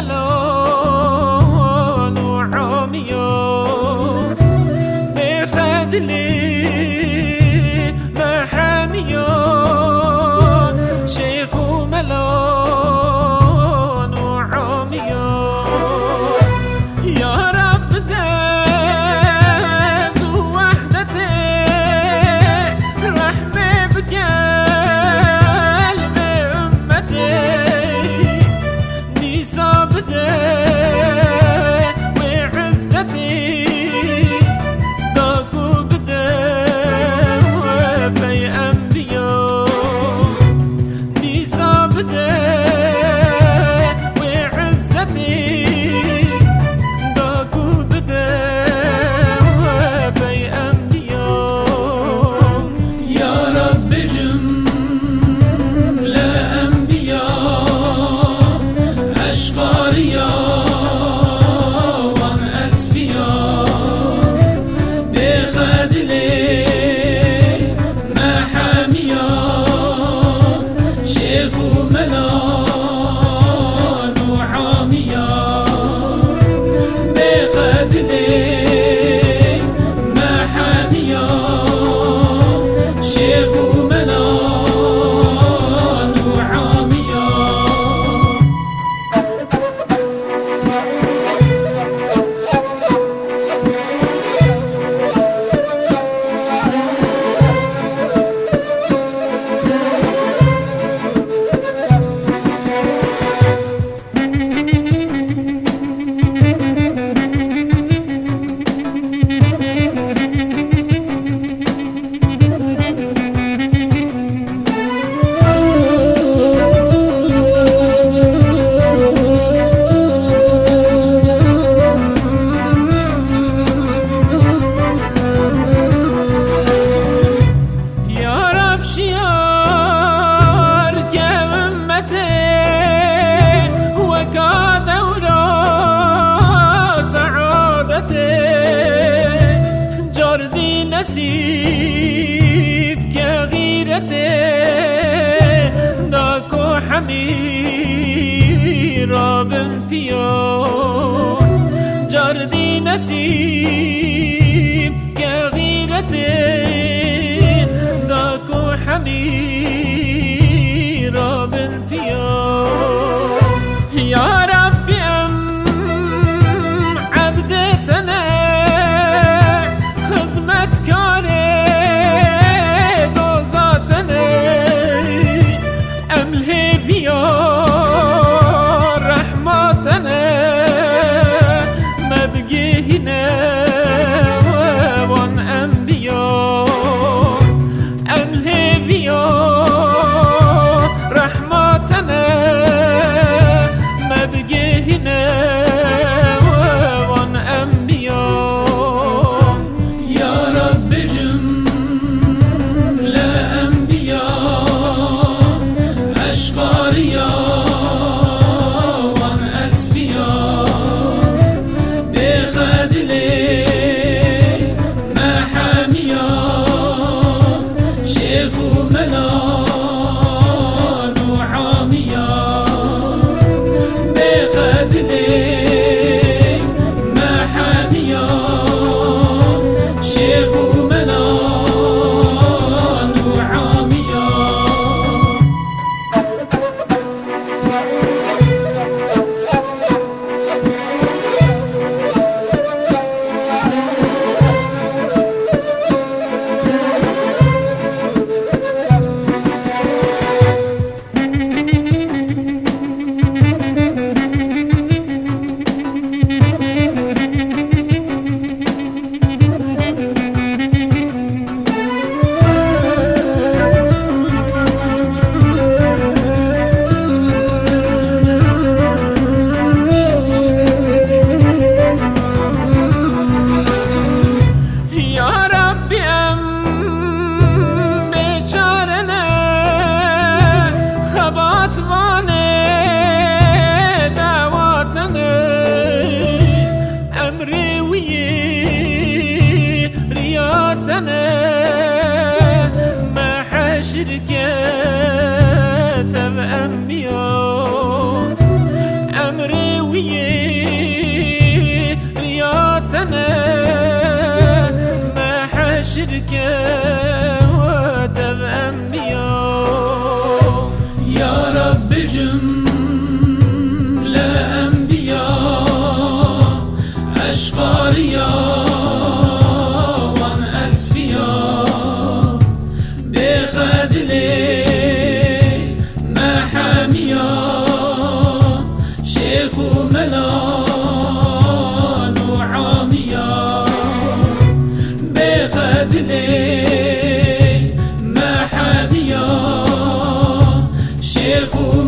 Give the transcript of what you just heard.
hello. پیو جردی نصیب که غیرت. داد کو حمید Jésus, mon did again. بخدلي محاميا شيخ